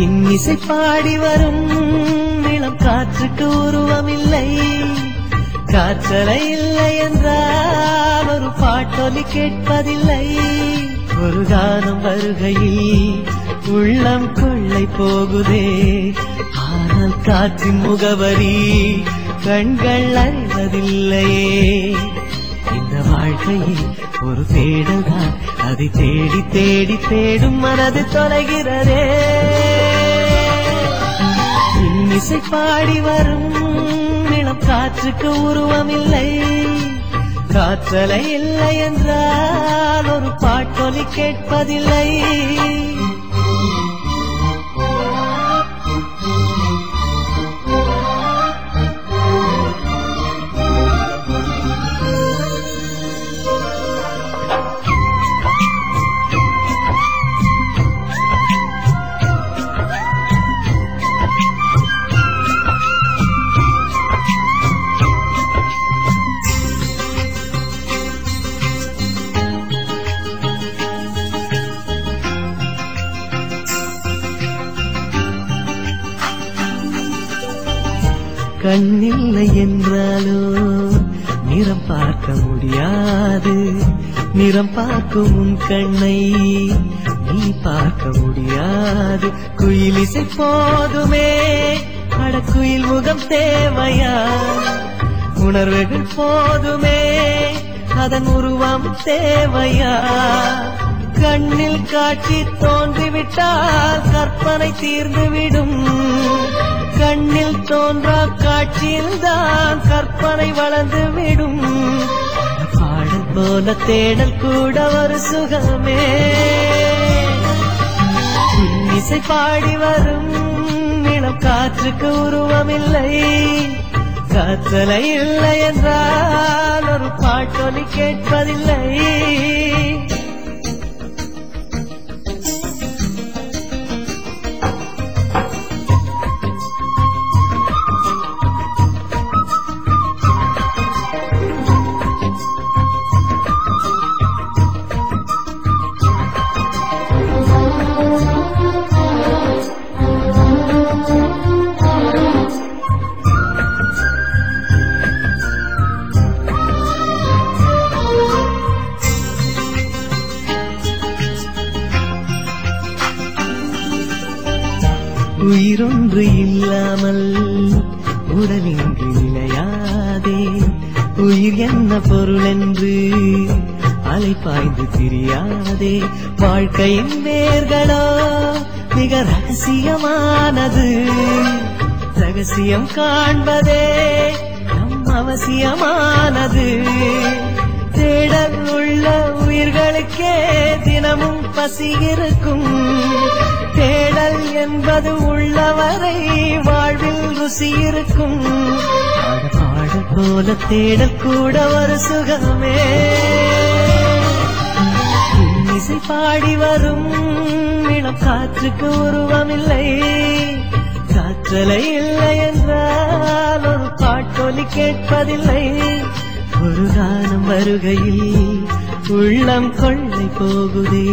இன்னிசை பாடி வரும் நிலம் காற்றுக்கு உருவமில்லை. காற்றலை இல்லை என்றால் ஒரு பாட்டொலி கேட்பதில்லை. ஒரு கானம் வருகையில் உள்ளம் கொள்ளை போகுதே. ஆனால் காற்றின் முகவரி கண்கள் அறிவதில்லையே. இந்த வாழ்க்கையில் ஒரு தேடல் அதை தேடி தேடி தேடும் மனது தொலைகிறதே. இசை பாடி வரும் இளம் காற்றுக்கு உருவமில்லை. காற்றலை இல்லை என்றால் ஒரு பாட்டொலி கேட்பதில்லை. கண்ணில்லை என்றாலோ? நிறம் பார்க்க முடியாது. நிறம் பார்க்கும் உன் கண்ணை நீ பார்க்க முடியாது. குயிலிசை போதுமே. அடக்குயில் முகம் தேவையா? உணர்வுகள் போதுமே. அதன் உருவம் தேவையா? கண்ணில் காட்சி தோன்றிவிட்டால் கற்பனை தீர்ந்துவிடும். கண்ணில் தோன்றா காட்சியில் தான் கற்பனை வளர்ந்து விடும் பாடல் போல தேடல் கூட ஒரு சுகமே. இசை பாடி வரும் இளம் காற்றுக்கு உருவமில்லை. காற்றலை இல்லை என்றால் ஒரு பாட்டொலி கேட்பதில்லை. உயிரொன்று இல்லாமல் உடலின்றி நிலையாதே. உயிர் என்ன பொருள் என்று அலைப்பாய்ந்து தெரியாதே வாழ்க்கையின் வேர்களோ மிக ரகசியமானது. ரகசியம் காண்பதே நம் அவசியமானது. தேடல் உள்ள தினமும் பசி இருக்கும். தேடல் என்பது உள்ளவரை வாழ்வில் ருசி இருக்கும். பாட போல தேடல் கூட ஒரு சுகமே. இசை பாடி வரும் இனம் காற்றுக்கு உருவமில்லை. காற்றலை இல்லை என்றால் ஒரு பாட்டொலி கேட்பதில்லை. ஒரு காலம் வருகையில் உள்ளம் கொள்ளை போகுதே.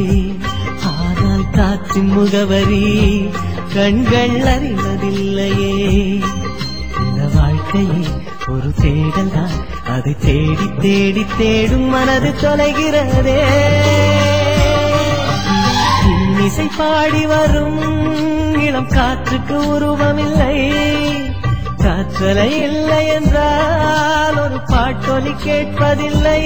ஆனால் காற்றின் முகவரி கண்கள் அறிவதில்லையே. இந்த வாழ்க்கையே ஒரு தேடல் தான் அதை தேடி தேடி தேடும் மனது தொலைகிறதே. இசை பாடி வரும் இளம் காற்றுக்கு உருவமில்லை. காற்றலை இல்லை என்றால் ஒரு பாட்டொலி கேட்பதில்லை.